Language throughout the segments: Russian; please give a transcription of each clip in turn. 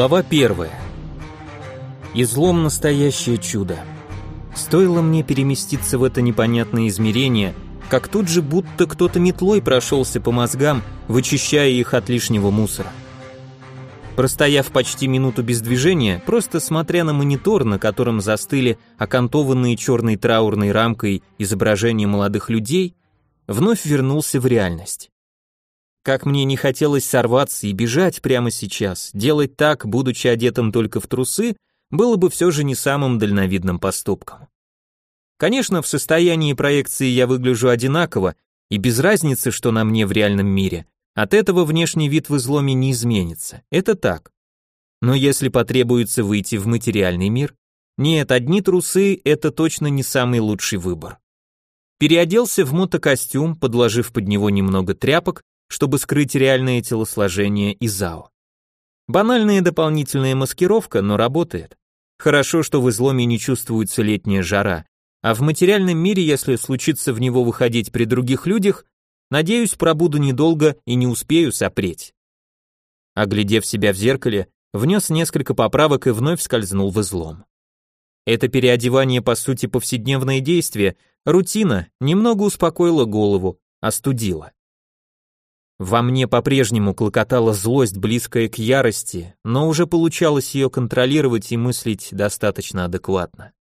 Глава первая. Излом настоящее чудо. Стоило мне переместиться в это непонятное измерение, как тут же будто кто-то метлой прошелся по мозгам, вычищая их от лишнего мусора. Простояв почти минуту без движения, просто смотря на монитор, на котором застыли окантованные черной траурной рамкой изображения молодых людей, вновь вернулся в реальность. Как мне не хотелось сорваться и бежать прямо сейчас, делать так, будучи одетым только в трусы, было бы все же не самым дальновидным поступком. Конечно, в состоянии проекции я выгляжу одинаково, и без разницы, что на мне в реальном мире. От этого внешний вид в изломе не изменится. Это так. Но если потребуется выйти в материальный мир, нет, одни трусы это точно не самый лучший выбор. Переоделся в мотокостюм, подложив под него немного тряпок чтобы скрыть реальное телосложение Изао. Банальная дополнительная маскировка, но работает. Хорошо, что в изломе не чувствуется летняя жара, а в материальном мире, если случится в него выходить при других людях, надеюсь, пробуду недолго и не успею сопреть. Оглядев себя в зеркале, внес несколько поправок и вновь скользнул в излом. Это переодевание по сути повседневное действие, рутина, немного успокоила голову, остудила. Во мне по-прежнему клокотала злость, близкая к ярости, но уже получалось ее контролировать и мыслить достаточно адекватно.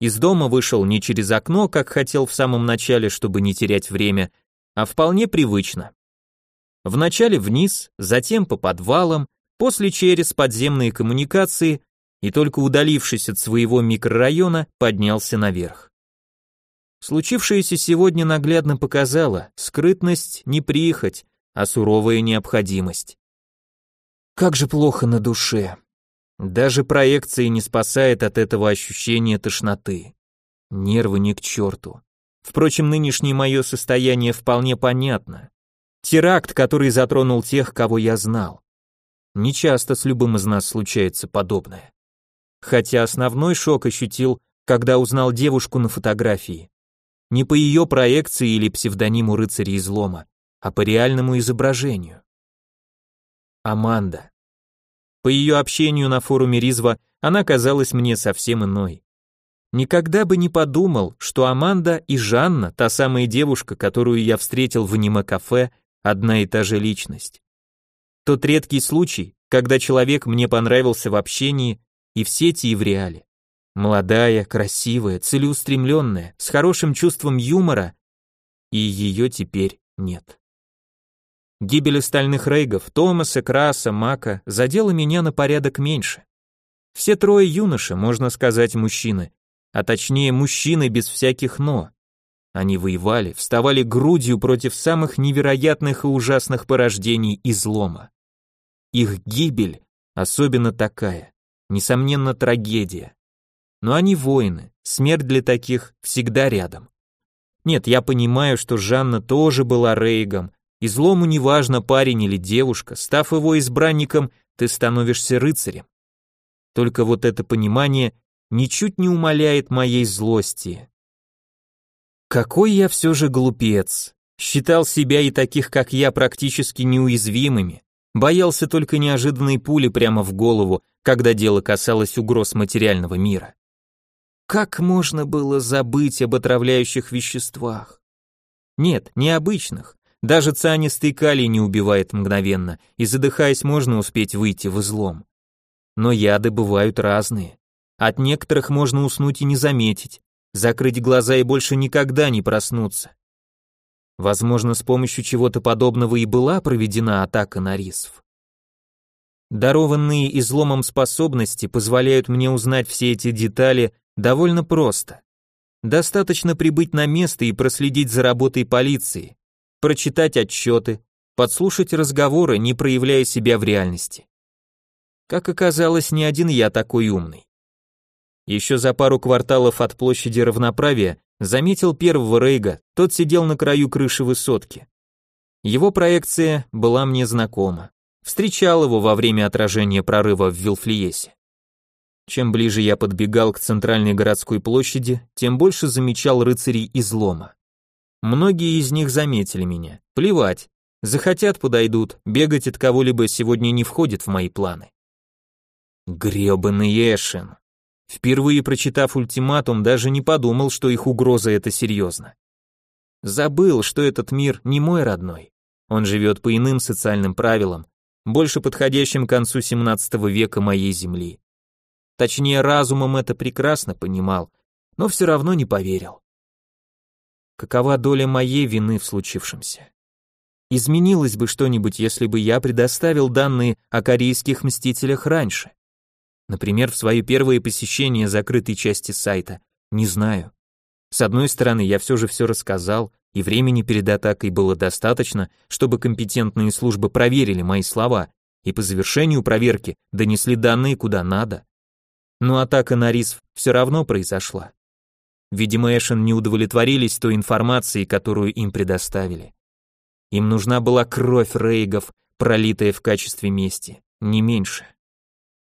Из дома вышел не через окно, как хотел в самом начале, чтобы не терять время, а вполне привычно. Вначале вниз, затем по подвалам, после через подземные коммуникации и только удалившись от своего микрорайона, поднялся наверх. Случившееся сегодня наглядно показало, скрытность не прихоть, а суровая необходимость. Как же плохо на душе. Даже проекция не спасает от этого ощущения тошноты. Нервы не к черту. Впрочем, нынешнее мое состояние вполне понятно. Теракт, который затронул тех, кого я знал. Нечасто с любым из нас случается подобное. Хотя основной шок ощутил, когда узнал девушку на фотографии. Не по ее проекции или псевдониму рыцаря излома, а по реальному изображению. Аманда. По ее общению на форуме Ризва она казалась мне совсем иной. Никогда бы не подумал, что Аманда и Жанна, та самая девушка, которую я встретил в аниме-кафе, одна и та же личность. Тот редкий случай, когда человек мне понравился в общении и в сети, и в реале. Молодая, красивая, целеустремленная, с хорошим чувством юмора, и ее теперь нет. Гибель остальных рейгов, Томаса, Краса, Мака, задела меня на порядок меньше. Все трое юноши, можно сказать, мужчины, а точнее мужчины без всяких «но». Они воевали, вставали грудью против самых невероятных и ужасных порождений излома. Их гибель особенно такая, несомненно трагедия. Но они воины, смерть для таких всегда рядом. Нет, я понимаю, что Жанна тоже была Рейгом, и злому неважно, парень или девушка, став его избранником, ты становишься рыцарем. Только вот это понимание ничуть не умаляет моей злости. Какой я все же глупец. Считал себя и таких, как я, практически неуязвимыми. Боялся только неожиданной пули прямо в голову, когда дело касалось угроз материального мира. Как можно было забыть об отравляющих веществах? Нет, необычных, даже цианистый калий не убивает мгновенно, и задыхаясь можно успеть выйти в излом. Но яды бывают разные. От некоторых можно уснуть и не заметить, закрыть глаза и больше никогда не проснуться. Возможно, с помощью чего-то подобного и была проведена атака на рисв. Дарованные изломом способности позволяют мне узнать все эти детали довольно просто. Достаточно прибыть на место и проследить за работой полиции, прочитать отчеты, подслушать разговоры, не проявляя себя в реальности. Как оказалось, не один я такой умный. Еще за пару кварталов от площади равноправия заметил первого Рейга, тот сидел на краю крыши высотки. Его проекция была мне знакома. Встречал его во время отражения прорыва в Вилфлиесе. Чем ближе я подбегал к центральной городской площади, тем больше замечал рыцарей излома. Многие из них заметили меня. Плевать. Захотят, подойдут. Бегать от кого-либо сегодня не входит в мои планы. Гребаный Эшен. Впервые прочитав ультиматум, даже не подумал, что их угроза это серьезно. Забыл, что этот мир не мой родной. Он живет по иным социальным правилам, больше подходящим к концу 17 века моей земли. Точнее, разумом это прекрасно понимал, но все равно не поверил. Какова доля моей вины в случившемся? Изменилось бы что-нибудь, если бы я предоставил данные о корейских мстителях раньше? Например, в свое первое посещение закрытой части сайта? Не знаю. С одной стороны, я все же все рассказал, и времени перед атакой было достаточно, чтобы компетентные службы проверили мои слова и по завершению проверки донесли данные куда надо. Но атака на Рисв все равно произошла. Видимо, Эшен не удовлетворились той информацией, которую им предоставили. Им нужна была кровь рейгов, пролитая в качестве мести, не меньше.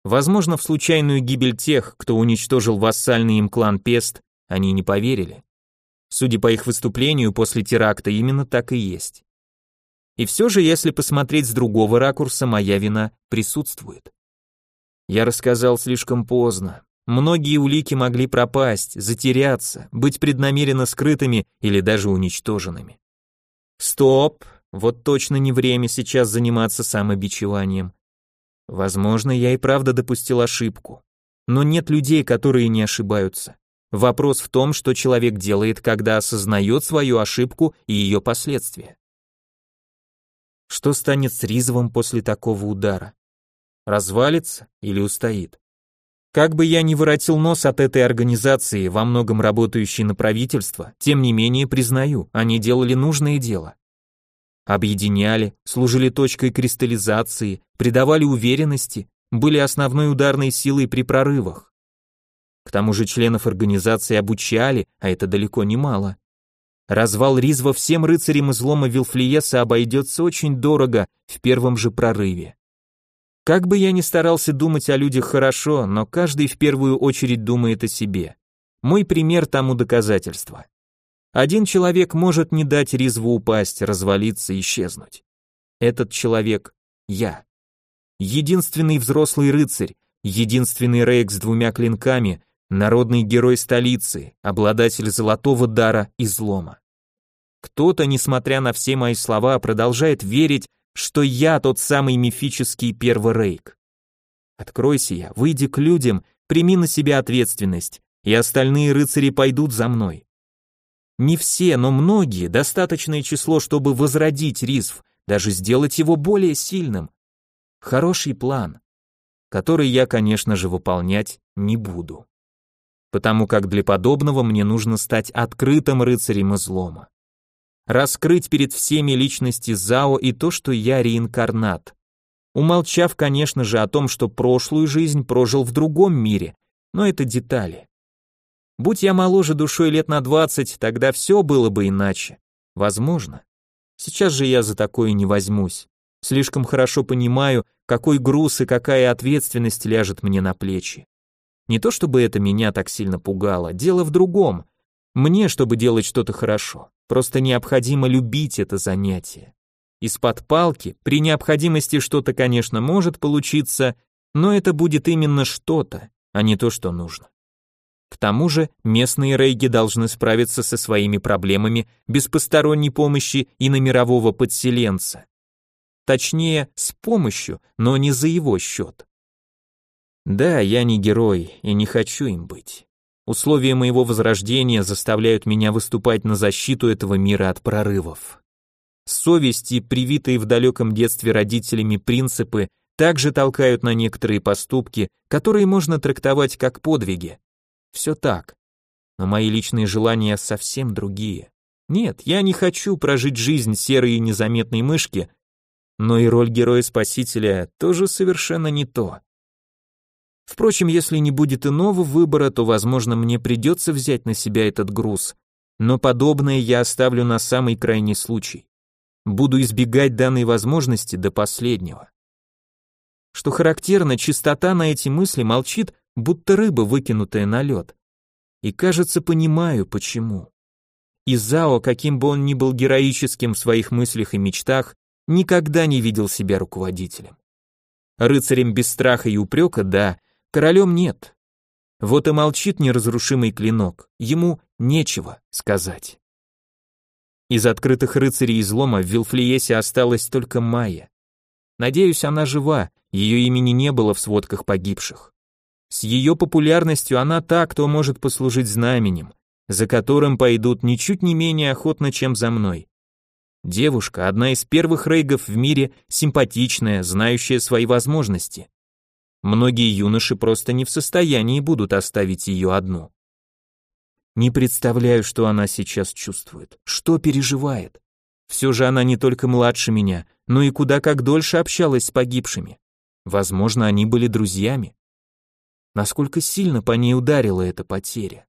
Возможно, в случайную гибель тех, кто уничтожил вассальный им клан Пест, они не поверили. Судя по их выступлению после теракта, именно так и есть. И все же, если посмотреть с другого ракурса, моя вина присутствует. Я рассказал слишком поздно. Многие улики могли пропасть, затеряться, быть преднамеренно скрытыми или даже уничтоженными. Стоп, вот точно не время сейчас заниматься самобичеванием. Возможно, я и правда допустил ошибку. Но нет людей, которые не ошибаются. Вопрос в том, что человек делает, когда осознает свою ошибку и ее последствия. Что станет с Ризовым после такого удара? Развалится или устоит? Как бы я ни воротил нос от этой организации, во многом работающей на правительство, тем не менее признаю, они делали нужное дело. Объединяли, служили точкой кристаллизации, придавали уверенности, были основной ударной силой при прорывах. К тому же членов организации обучали, а это далеко не мало. Развал Ризва всем рыцарям излома Вилфлиеса обойдется очень дорого в первом же прорыве. Как бы я ни старался думать о людях хорошо, но каждый в первую очередь думает о себе. Мой пример тому доказательство. Один человек может не дать Ризву упасть, развалиться, исчезнуть. Этот человек — я. Единственный взрослый рыцарь, единственный рейк с двумя клинками, народный герой столицы, обладатель золотого дара излома. Кто-то, несмотря на все мои слова, продолжает верить, что я тот самый мифический первый рейк. Откройся я, выйди к людям, прими на себя ответственность, и остальные рыцари пойдут за мной. Не все, но многие, достаточное число, чтобы возродить Рисв, даже сделать его более сильным. Хороший план, который я, конечно же, выполнять не буду потому как для подобного мне нужно стать открытым рыцарем излома. Раскрыть перед всеми личности Зао и то, что я реинкарнат. Умолчав, конечно же, о том, что прошлую жизнь прожил в другом мире, но это детали. Будь я моложе душой лет на двадцать, тогда все было бы иначе. Возможно. Сейчас же я за такое не возьмусь. Слишком хорошо понимаю, какой груз и какая ответственность ляжет мне на плечи. Не то чтобы это меня так сильно пугало, дело в другом. Мне, чтобы делать что-то хорошо, просто необходимо любить это занятие. Из-под палки при необходимости что-то, конечно, может получиться, но это будет именно что-то, а не то, что нужно. К тому же местные рейги должны справиться со своими проблемами без посторонней помощи и на мирового подселенца. Точнее, с помощью, но не за его счет. Да, я не герой и не хочу им быть. Условия моего возрождения заставляют меня выступать на защиту этого мира от прорывов. Совесть и привитые в далеком детстве родителями принципы также толкают на некоторые поступки, которые можно трактовать как подвиги. Все так. Но мои личные желания совсем другие. Нет, я не хочу прожить жизнь серой и незаметной мышки, но и роль героя-спасителя тоже совершенно не то. Впрочем, если не будет иного выбора, то, возможно, мне придется взять на себя этот груз, но подобное я оставлю на самый крайний случай. Буду избегать данной возможности до последнего. Что характерно, чистота на эти мысли молчит, будто рыба, выкинутая на лед. И кажется, понимаю, почему. Изао, каким бы он ни был героическим в своих мыслях и мечтах, никогда не видел себя руководителем. Рыцарем без страха и упрека, да, королем нет. Вот и молчит неразрушимый клинок, ему нечего сказать. Из открытых рыцарей излома в Вилфлиесе осталась только Майя. Надеюсь, она жива, ее имени не было в сводках погибших. С ее популярностью она та, кто может послужить знаменем, за которым пойдут ничуть не менее охотно, чем за мной. Девушка, одна из первых рейгов в мире, симпатичная, знающая свои возможности. Многие юноши просто не в состоянии будут оставить ее одну. Не представляю, что она сейчас чувствует, что переживает. Все же она не только младше меня, но и куда как дольше общалась с погибшими. Возможно, они были друзьями. Насколько сильно по ней ударила эта потеря.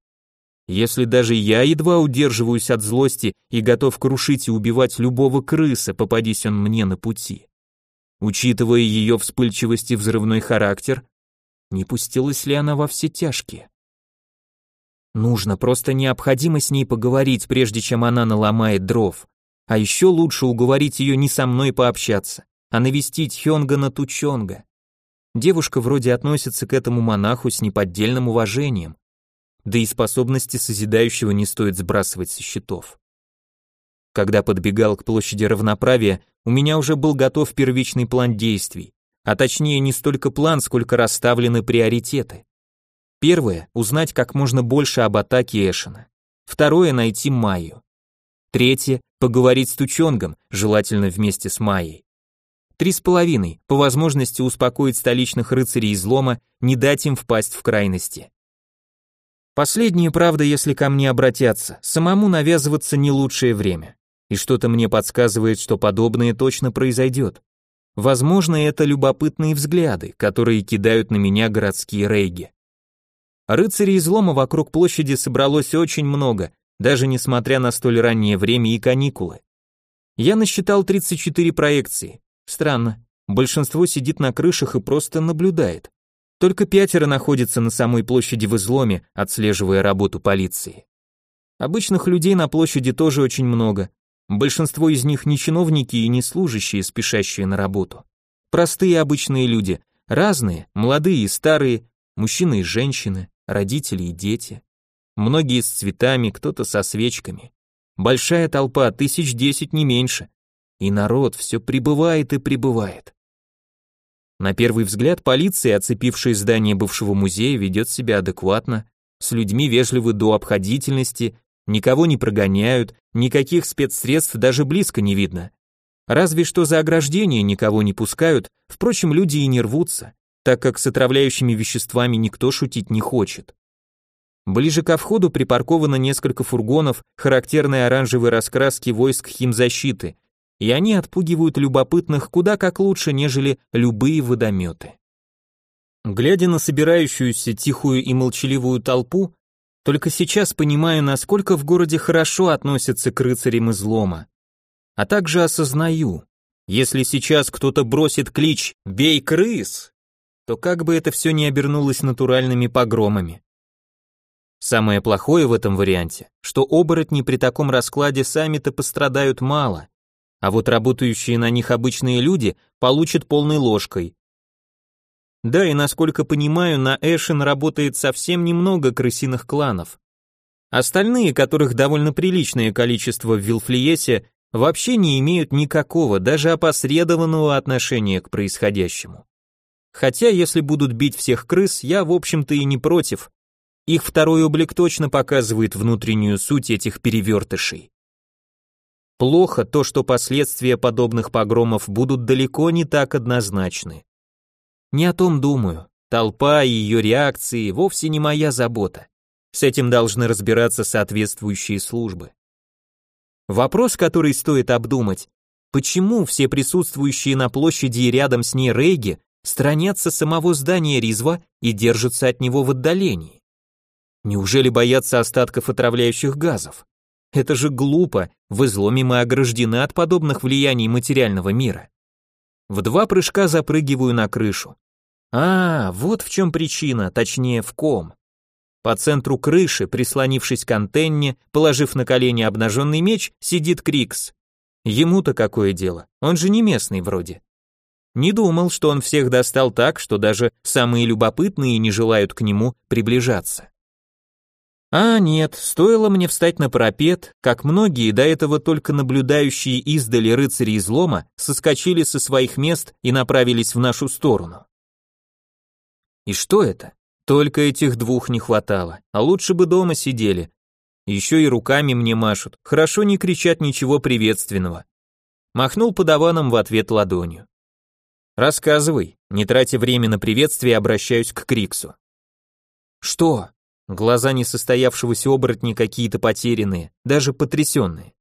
Если даже я едва удерживаюсь от злости и готов крушить и убивать любого крыса, попадись он мне на пути. Учитывая ее вспыльчивость и взрывной характер, не пустилась ли она во все тяжкие? Нужно, просто необходимо с ней поговорить, прежде чем она наломает дров. А еще лучше уговорить ее не со мной пообщаться, а навестить Хёнгана Тучонга. Девушка вроде относится к этому монаху с неподдельным уважением. Да и способности созидающего не стоит сбрасывать со счетов. Когда подбегал к площади равноправия, у меня уже был готов первичный план действий, а точнее не столько план, сколько расставлены приоритеты. Первое – узнать как можно больше об атаке Эшена. Второе – найти Майю. Третье – поговорить с Тучонгом, желательно вместе с Майей. Три с половиной – по возможности успокоить столичных рыцарей излома, не дать им впасть в крайности. Последнее, правда, если ко мне обратятся, самому навязываться не лучшее время. И что-то мне подсказывает, что подобное точно произойдет. Возможно, это любопытные взгляды, которые кидают на меня городские рейги. Рыцарей излома вокруг площади собралось очень много, даже несмотря на столь раннее время и каникулы. Я насчитал 34 проекции. Странно, большинство сидит на крышах и просто наблюдает. Только пятеро находятся на самой площади в изломе, отслеживая работу полиции. Обычных людей на площади тоже очень много. Большинство из них не чиновники и не служащие, спешащие на работу. Простые обычные люди, разные, молодые и старые, мужчины и женщины, родители и дети. Многие с цветами, кто-то со свечками. Большая толпа, тысяч десять не меньше. И народ все прибывает и прибывает. На первый взгляд полиция, оцепившая здание бывшего музея, ведет себя адекватно, с людьми вежливы до обходительности, никого не прогоняют, никаких спецсредств даже близко не видно. Разве что за ограждение никого не пускают, впрочем, люди и не рвутся, так как с отравляющими веществами никто шутить не хочет. Ближе ко входу припарковано несколько фургонов характерной оранжевой раскраски войск химзащиты, и они отпугивают любопытных куда как лучше, нежели любые водометы. Глядя на собирающуюся тихую и молчаливую толпу, только сейчас понимаю, насколько в городе хорошо относятся к рыцарям излома. А также осознаю, если сейчас кто-то бросит клич «Бей крыс!», то как бы это все не обернулось натуральными погромами. Самое плохое в этом варианте, что оборотни при таком раскладе сами-то пострадают мало, а вот работающие на них обычные люди получат полной ложкой. Да, и насколько понимаю, на Эшен работает совсем немного крысиных кланов. Остальные, которых довольно приличное количество в Вилфлиесе, вообще не имеют никакого, даже опосредованного отношения к происходящему. Хотя, если будут бить всех крыс, я, в общем-то, и не против. Их второй облик точно показывает внутреннюю суть этих перевертышей. Плохо то, что последствия подобных погромов будут далеко не так однозначны. Не о том думаю. Толпа и ее реакции вовсе не моя забота. С этим должны разбираться соответствующие службы. Вопрос, который стоит обдумать, почему все присутствующие на площади и рядом с ней рейги сторонятся самого здания Ризва и держатся от него в отдалении? Неужели боятся остатков отравляющих газов? Это же глупо, в изломе мы ограждены от подобных влияний материального мира. В два прыжка запрыгиваю на крышу. А, вот в чем причина, точнее в ком. По центру крыши, прислонившись к антенне, положив на колени обнаженный меч, сидит Крикс. Ему-то какое дело, он же не местный вроде. Не думал, что он всех достал так, что даже самые любопытные не желают к нему приближаться. А нет, стоило мне встать на парапет, как многие, до этого только наблюдающие издали рыцари излома, соскочили со своих мест и направились в нашу сторону. И что это? Только этих двух не хватало, а лучше бы дома сидели. Еще и руками мне машут, хорошо не кричат ничего приветственного. Махнул подаваном в ответ ладонью. Рассказывай, не тратя время на приветствие, обращаюсь к Криксу. Что? Глаза несостоявшегося оборотня какие-то потерянные, даже потрясенные.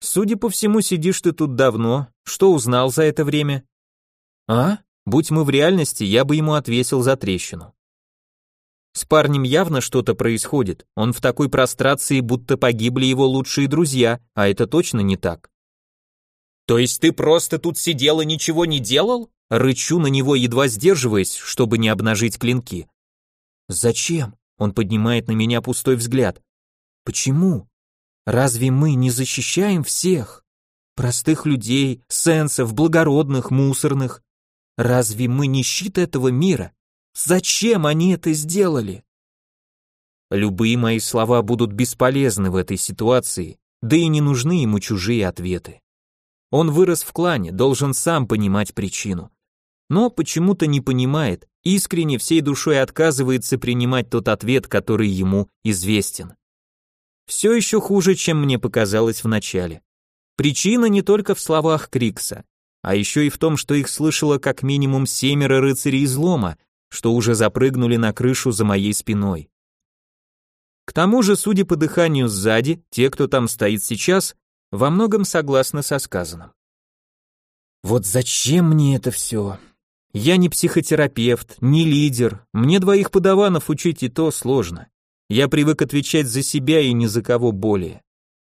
Судя по всему, сидишь ты тут давно. Что узнал за это время? А? Будь мы в реальности, я бы ему отвесил за трещину. С парнем явно что-то происходит. Он в такой прострации, будто погибли его лучшие друзья, а это точно не так. «То есть ты просто тут сидел и ничего не делал?» Рычу на него, едва сдерживаясь, чтобы не обнажить клинки. «Зачем?» Он поднимает на меня пустой взгляд. «Почему? Разве мы не защищаем всех? Простых людей, сенсов, благородных, мусорных? Разве мы не щит этого мира? Зачем они это сделали?» Любые мои слова будут бесполезны в этой ситуации, да и не нужны ему чужие ответы. Он вырос в клане, должен сам понимать причину. Но почему-то не понимает, искренне всей душой отказывается принимать тот ответ, который ему известен. Все еще хуже, чем мне показалось в начале. Причина не только в словах Крикса, а еще и в том, что их слышало как минимум семеро рыцарей излома, что уже запрыгнули на крышу за моей спиной. К тому же, судя по дыханию сзади, те, кто там стоит сейчас, во многом согласны со сказанным. Вот зачем мне это все? Я не психотерапевт, не лидер, мне двоих подаванов учить и то сложно. Я привык отвечать за себя и ни за кого более.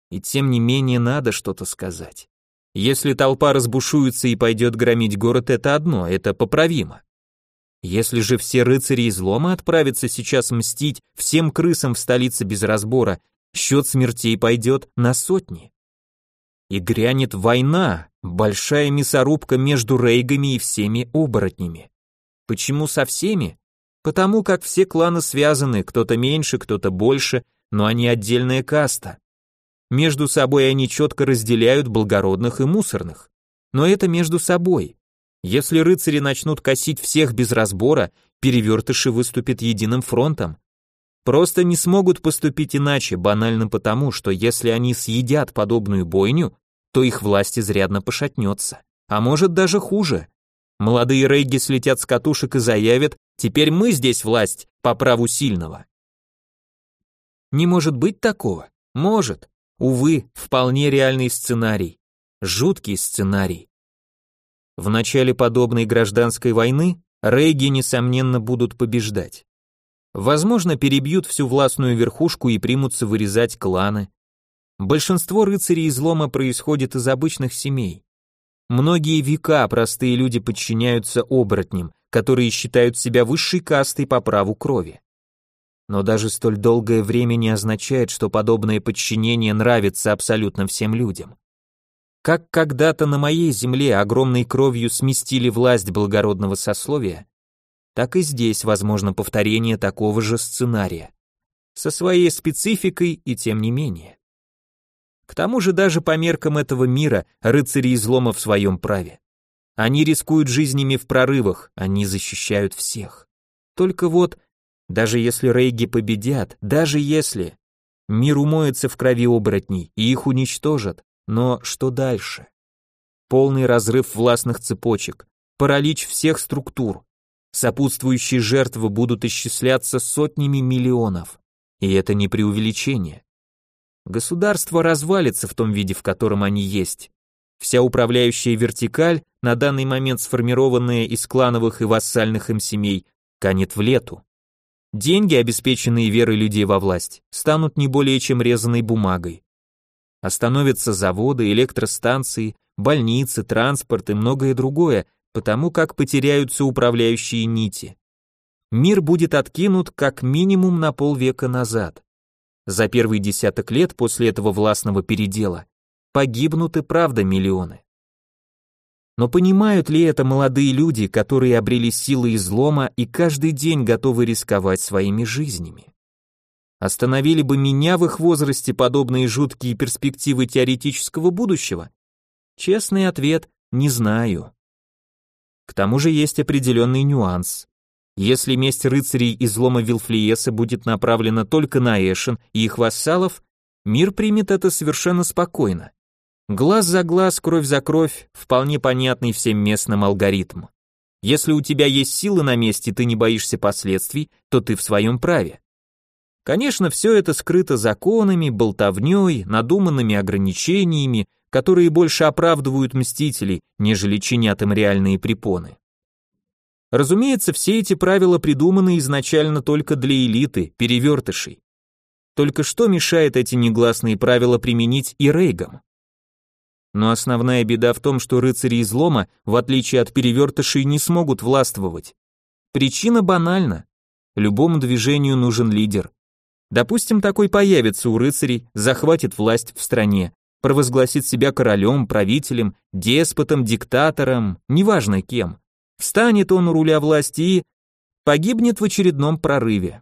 И тем не менее надо что-то сказать. Если толпа разбушуется и пойдет громить город, это одно, это поправимо. Если же все рыцари излома отправятся сейчас мстить всем крысам в столице без разбора, счет смертей пойдет на сотни и грянет война, большая мясорубка между рейгами и всеми оборотнями. Почему со всеми? Потому как все кланы связаны, кто-то меньше, кто-то больше, но они отдельная каста. Между собой они четко разделяют благородных и мусорных. Но это между собой. Если рыцари начнут косить всех без разбора, перевертыши выступят единым фронтом. Просто не смогут поступить иначе, банально потому, что если они съедят подобную бойню, то их власть изрядно пошатнется. А может даже хуже. Молодые рейги слетят с катушек и заявят, теперь мы здесь власть по праву сильного. Не может быть такого? Может. Увы, вполне реальный сценарий. Жуткий сценарий. В начале подобной гражданской войны рейги, несомненно, будут побеждать. Возможно, перебьют всю властную верхушку и примутся вырезать кланы, Большинство рыцарей излома происходит из обычных семей. Многие века простые люди подчиняются оборотням, которые считают себя высшей кастой по праву крови. Но даже столь долгое время не означает, что подобное подчинение нравится абсолютно всем людям. Как когда-то на моей земле огромной кровью сместили власть благородного сословия, так и здесь возможно повторение такого же сценария. Со своей спецификой и тем не менее. К тому же даже по меркам этого мира рыцари излома в своем праве. Они рискуют жизнями в прорывах, они защищают всех. Только вот, даже если рейги победят, даже если... Мир умоется в крови оборотней, и их уничтожат, но что дальше? Полный разрыв властных цепочек, паралич всех структур. Сопутствующие жертвы будут исчисляться сотнями миллионов. И это не преувеличение. Государство развалится в том виде, в котором они есть. Вся управляющая вертикаль, на данный момент сформированная из клановых и вассальных им семей, канет в лету. Деньги, обеспеченные верой людей во власть, станут не более чем резаной бумагой. Остановятся заводы, электростанции, больницы, транспорт и многое другое, потому как потеряются управляющие нити. Мир будет откинут как минимум на полвека назад. За первый десяток лет после этого властного передела погибнут и правда миллионы. Но понимают ли это молодые люди, которые обрели силы излома и каждый день готовы рисковать своими жизнями? Остановили бы меня в их возрасте подобные жуткие перспективы теоретического будущего? Честный ответ – не знаю. К тому же есть определенный нюанс. Если месть рыцарей излома Вилфлиеса будет направлена только на Эшен и их вассалов, мир примет это совершенно спокойно. Глаз за глаз, кровь за кровь – вполне понятный всем местным алгоритм. Если у тебя есть силы на месте, ты не боишься последствий, то ты в своем праве. Конечно, все это скрыто законами, болтовней, надуманными ограничениями, которые больше оправдывают мстителей, нежели чинят им реальные препоны. Разумеется, все эти правила придуманы изначально только для элиты, перевертышей. Только что мешает эти негласные правила применить и рейгам? Но основная беда в том, что рыцари излома, в отличие от перевертышей, не смогут властвовать. Причина банальна. Любому движению нужен лидер. Допустим, такой появится у рыцарей, захватит власть в стране, провозгласит себя королем, правителем, деспотом, диктатором, неважно кем. Встанет он у руля власти и погибнет в очередном прорыве.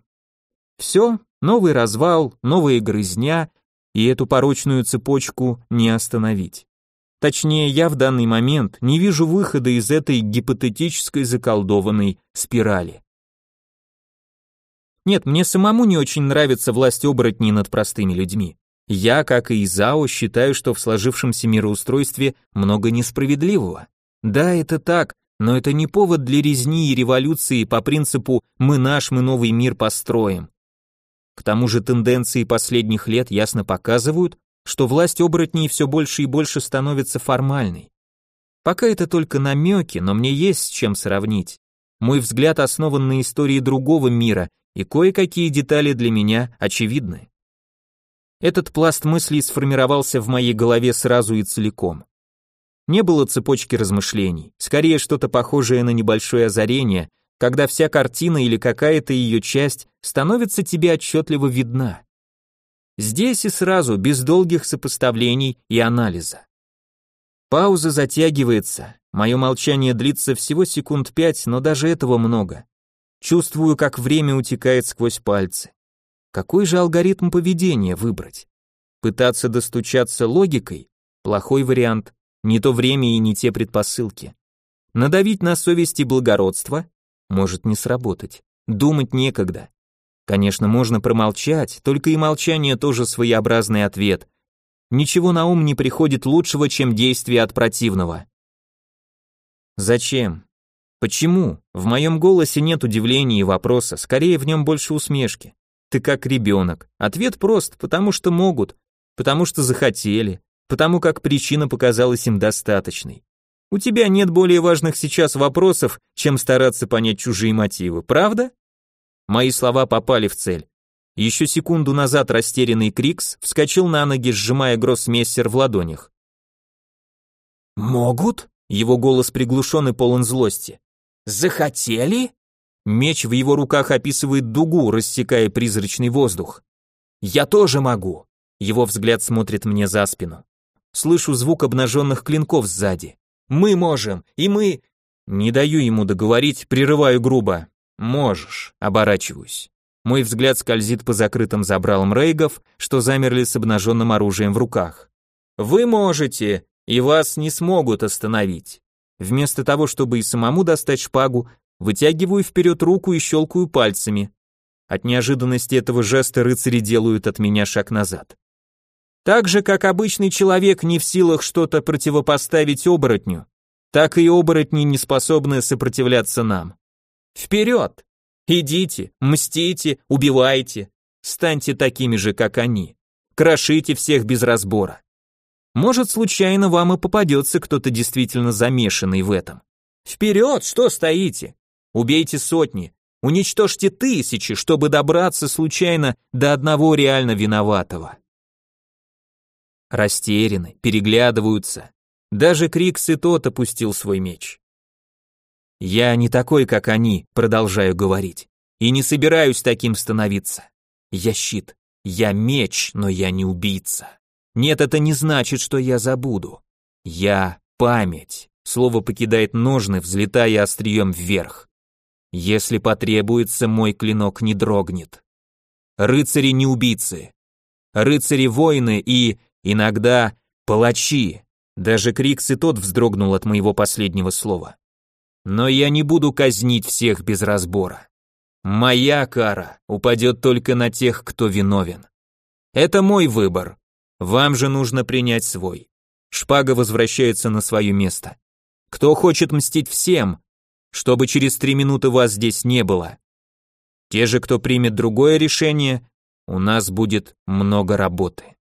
Все, новый развал, новая грызня, и эту порочную цепочку не остановить. Точнее, я в данный момент не вижу выхода из этой гипотетической заколдованной спирали. Нет, мне самому не очень нравится власть оборотней над простыми людьми. Я, как и Изао, считаю, что в сложившемся мироустройстве много несправедливого. Да, это так, но это не повод для резни и революции по принципу «мы наш, мы новый мир построим». К тому же тенденции последних лет ясно показывают, что власть оборотней все больше и больше становится формальной. Пока это только намеки, но мне есть с чем сравнить. Мой взгляд основан на истории другого мира, и кое-какие детали для меня очевидны. Этот пласт мыслей сформировался в моей голове сразу и целиком. Не было цепочки размышлений, скорее что-то похожее на небольшое озарение, когда вся картина или какая-то ее часть становится тебе отчетливо видна. Здесь и сразу, без долгих сопоставлений и анализа. Пауза затягивается, мое молчание длится всего секунд пять, но даже этого много. Чувствую, как время утекает сквозь пальцы. Какой же алгоритм поведения выбрать? Пытаться достучаться логикой? Плохой вариант. Не то время и не те предпосылки. Надавить на совесть и благородство? Может не сработать. Думать некогда. Конечно, можно промолчать, только и молчание тоже своеобразный ответ. Ничего на ум не приходит лучшего, чем действие от противного. Зачем? Почему? В моем голосе нет удивления и вопроса, скорее в нем больше усмешки. Ты как ребенок. Ответ прост, потому что могут, потому что захотели, потому как причина показалась им достаточной. У тебя нет более важных сейчас вопросов, чем стараться понять чужие мотивы, правда? Мои слова попали в цель. Еще секунду назад растерянный Крикс вскочил на ноги, сжимая гроссмессер в ладонях. «Могут?» Его голос приглушен и полон злости. Захотели? Меч в его руках описывает дугу, рассекая призрачный воздух. Я тоже могу. Его взгляд смотрит мне за спину. Слышу звук обнаженных клинков сзади. Мы можем, и мы... Не даю ему договорить, прерываю грубо. Можешь, оборачиваюсь. Мой взгляд скользит по закрытым забралам рейгов, что замерли с обнаженным оружием в руках. Вы можете, и вас не смогут остановить. Вместо того, чтобы и самому достать шпагу, вытягиваю вперед руку и щелкаю пальцами. От неожиданности этого жеста рыцари делают от меня шаг назад. Так же, как обычный человек не в силах что-то противопоставить оборотню, так и оборотни не способны сопротивляться нам. Вперед! Идите, мстите, убивайте, станьте такими же, как они. Крошите всех без разбора. Может, случайно вам и попадется кто-то действительно замешанный в этом. Вперед, что стоите? Убейте сотни, уничтожьте тысячи, чтобы добраться случайно до одного реально виноватого. Растеряны, переглядываются. Даже Крикс и тот опустил свой меч. Я не такой, как они, продолжаю говорить, и не собираюсь таким становиться. Я щит, я меч, но я не убийца. Нет, это не значит, что я забуду. Я память. слово покидает ножны, взлетая острием вверх. Если потребуется, мой клинок не дрогнет. Рыцари не убийцы. Рыцари воины и, иногда, палачи. Даже Крикс и тот вздрогнул от моего последнего слова. Но я не буду казнить всех без разбора. Моя кара упадет только на тех, кто виновен. Это мой выбор. Вам же нужно принять свой. Шпага возвращается на свое место. Кто хочет мстить всем, чтобы через три минуты вас здесь не было. Те же, кто примет другое решение, у нас будет много работы.